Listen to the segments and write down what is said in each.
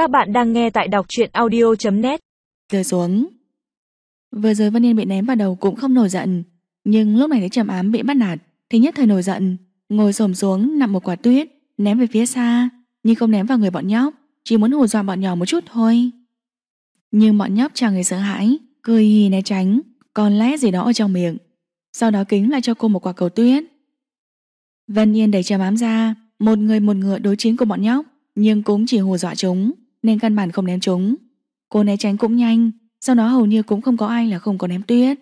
Các bạn đang nghe tại đọc truyện audio.net Rơi xuống. Vừa rồi Vân Yên bị ném vào đầu cũng không nổi giận, Nhưng lúc này thấy trầm ám bị bắt nạt, Thì nhất thời nổi giận, Ngồi xổm xuống nằm một quả tuyết, Ném về phía xa, Nhưng không ném vào người bọn nhóc, Chỉ muốn hù dọa bọn nhỏ một chút thôi. Nhưng bọn nhóc chẳng hề sợ hãi, Cười hì né tránh, Còn lẽ gì đó ở trong miệng, Sau đó kính lại cho cô một quả cầu tuyết. Vân Yên đẩy trầm ám ra, Một người một ngựa đối chiến của bọn nhóc, Nhưng cũng chỉ hù dọa chúng. Nên căn bản không ném chúng Cô né tránh cũng nhanh, Sau đó hầu như cũng không có ai là không có ném tuyết.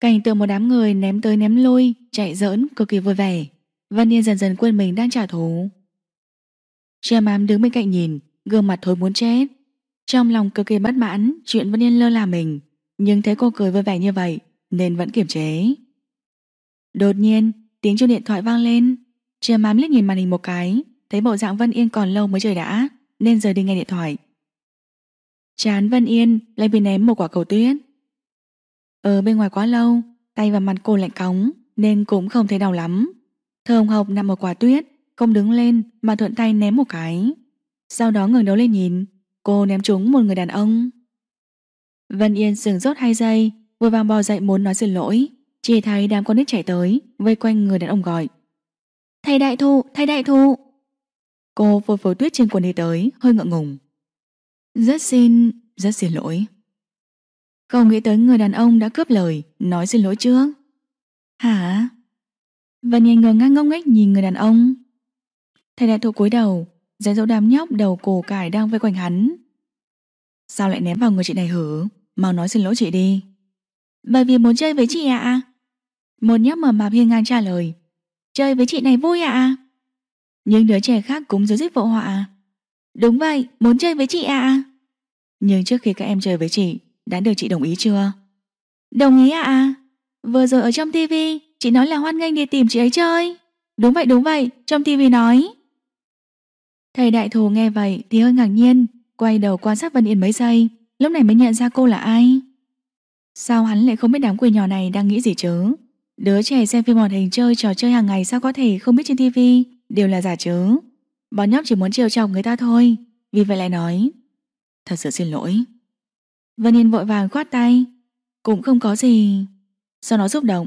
Cảnh tượng một đám người ném tới ném lui, Chạy giỡn, cực kỳ vui vẻ. Vân Yên dần dần quên mình đang trả thù. Trầm mám đứng bên cạnh nhìn, Gương mặt thôi muốn chết. Trong lòng cực kỳ bất mãn, Chuyện Vân Yên lơ là mình. Nhưng thấy cô cười vui vẻ như vậy, Nên vẫn kiềm chế. Đột nhiên, tiếng chuông điện thoại vang lên. Trầm mám liếc nhìn màn hình một cái, Thấy bộ dạng Vân Yên còn lâu mới trời đã. Nên rời đi ngay điện thoại. Chán Vân Yên lại bị ném một quả cầu tuyết. Ở bên ngoài quá lâu Tay và mặt cô lạnh cóng Nên cũng không thấy đau lắm. Thơ hồng hộc nằm một quả tuyết Không đứng lên mà thuận tay ném một cái. Sau đó ngừng đầu lên nhìn Cô ném trúng một người đàn ông. Vân Yên sừng rốt hai giây Vừa vàng bò dậy muốn nói xin lỗi. Chỉ thấy đám con nít chạy tới Vây quanh người đàn ông gọi. Thầy đại thụ, thầy đại thụ! Cô vội vội tuyết trên quần đi tới Hơi ngượng ngùng. Rất xin, rất xin lỗi. Không nghĩ tới người đàn ông đã cướp lời Nói xin lỗi trước. Hả? Vân nhìn ngờ ngang ngốc nghếch nhìn người đàn ông. Thầy đại thụ cúi đầu Dạy dỗ đám nhóc đầu cổ cải đang vây quanh hắn. Sao lại ném vào người chị này hử? Mau nói xin lỗi chị đi. Bởi vì muốn chơi với chị ạ. Một nhóc mở mạp hiên ngang trả lời. Chơi với chị này vui ạ. Nhưng đứa trẻ khác cũng rối rít vội họa Đúng vậy, muốn chơi với chị ạ Nhưng trước khi các em chơi với chị Đã được chị đồng ý chưa? Đồng ý ạ. Vừa rồi ở trong tivi Chị nói là hoan nghênh đi tìm chị ấy chơi. Đúng vậy đúng vậy, trong tivi nói. Thầy đại thù nghe vậy Thì hơi ngạc nhiên Quay đầu quan sát Vân Yên mấy giây Lúc này mới nhận ra cô là ai. Sao hắn lại không biết đám quỷ nhỏ này đang nghĩ gì chứ? Đứa trẻ xem phim hoạt hình chơi trò chơi hàng ngày sao có thể không biết trên tivi đều là giả chứ. Bọn nhóc chỉ muốn chiều chọc người ta thôi, vì vậy lại nói. Thật sự xin lỗi. Vân Yên vội vàng khoát tay. Cũng không có gì. Sau đó xúc động.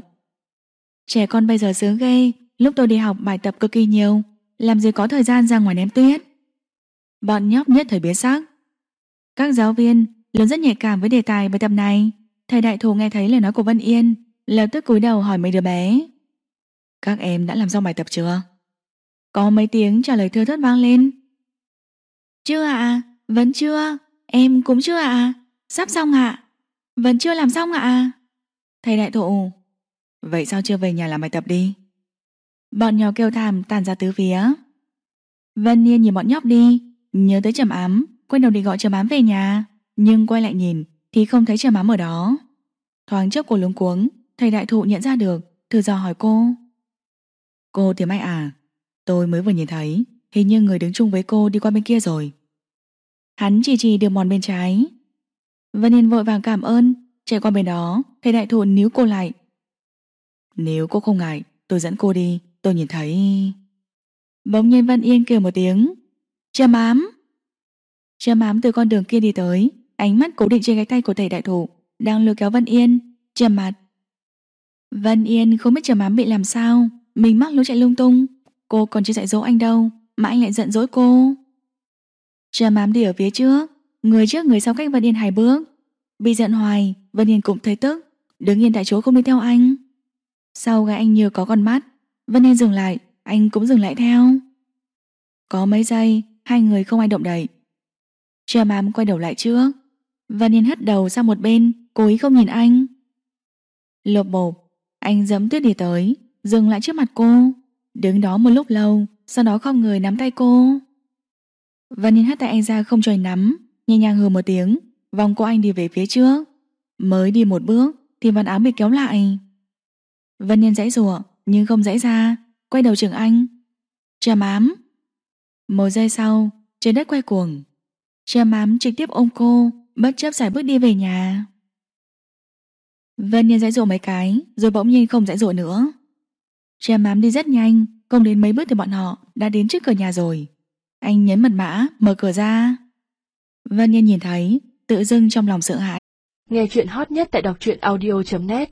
Trẻ con bây giờ sướng ghê, lúc tôi đi học bài tập cực kỳ nhiều, làm gì có thời gian ra ngoài ném tuyết. Bọn nhóc nhất thời biến sắc. Các giáo viên luôn rất nhạy cảm với đề tài bài tập này. Thầy đại thù nghe thấy lời nói của Vân Yên Lập tức cúi đầu hỏi mấy đứa bé Các em đã làm xong bài tập chưa? Có mấy tiếng trả lời thưa thớt vang lên. Chưa ạ, vẫn chưa. Em cũng chưa ạ. Sắp xong ạ. Vẫn chưa làm xong ạ. Thầy đại thụ Vậy sao chưa về nhà làm bài tập đi? Bọn nhỏ kêu thảm tàn ra tứ phía. Vân Niên nhìn bọn nhóc đi Nhớ tới trầm ám Quay đầu đi gọi trầm ám về nhà. Nhưng quay lại nhìn Thì không thấy trầm ám ở đó. Thoáng chốc cô lúng cuống Thầy đại thụ nhận ra được Thử dò hỏi cô. Cô tìm ai à? Tôi mới vừa nhìn thấy, Hình như người đứng chung với cô đi qua bên kia rồi. Hắn chỉ chỉ đường mòn bên trái. Vân Hiền vội vàng cảm ơn, Chạy qua bên đó Thầy đại thụ níu cô lại. Nếu cô không ngại, Tôi dẫn cô đi, Tôi nhìn thấy. Bỗng nhiên Vân Yên kêu một tiếng. Châm ám! Châm ám từ con đường kia đi tới, Ánh mắt cố định trên cái tay của thầy đại thụ, Đang lừa kéo Vân Yên Trầm mặt. Vân Yên không biết Trầm ám bị làm sao, Mình mắc lối chạy lung tung. Cô còn chưa dạy dỗ anh đâu, Mà anh lại giận dỗi cô. Trầm mám đi ở phía trước, Người trước người sau cách Vân Yên hai bước. Bị giận hoài, Vân Yên cũng thấy tức, Đứng yên tại chỗ không đi theo anh. Sau gái anh như có con mắt, Vân Yên dừng lại, Anh cũng dừng lại theo. Có mấy giây, Hai người không ai động đậy. Trầm mám quay đầu lại trước, Vân Yên hất đầu sang một bên, Cố ý không nhìn anh. Lộp bộp, anh dẫm tuyết đi tới, Dừng lại trước mặt cô. Đứng đó một lúc lâu Sau đó không người nắm tay cô. Và nhìn hất tay anh ra không cho anh nắm Nhẹ nhàng hừ một tiếng Vòng cô anh đi về phía trước. Mới đi một bước Thì văn áo bị kéo lại. Vân Yên dãy rủa Nhưng không dãy ra Quay đầu chừng anh. Trầm mám, Một giây sau trên đất quay cuồng. Trầm mám trực tiếp ôm cô Bất chấp giải bước đi về nhà. Vân Nhiên dãy rủa mấy cái Rồi bỗng nhiên không dãy rủa nữa. Trầm mám đi rất nhanh Không đến mấy bước thì bọn họ đã đến trước cửa nhà rồi. Anh nhấn mật mã, mở cửa ra. Vân Nhiên nhìn thấy, tự dưng trong lòng sợ hãi. Nghe chuyện hot nhất tại đọc truyện audio.net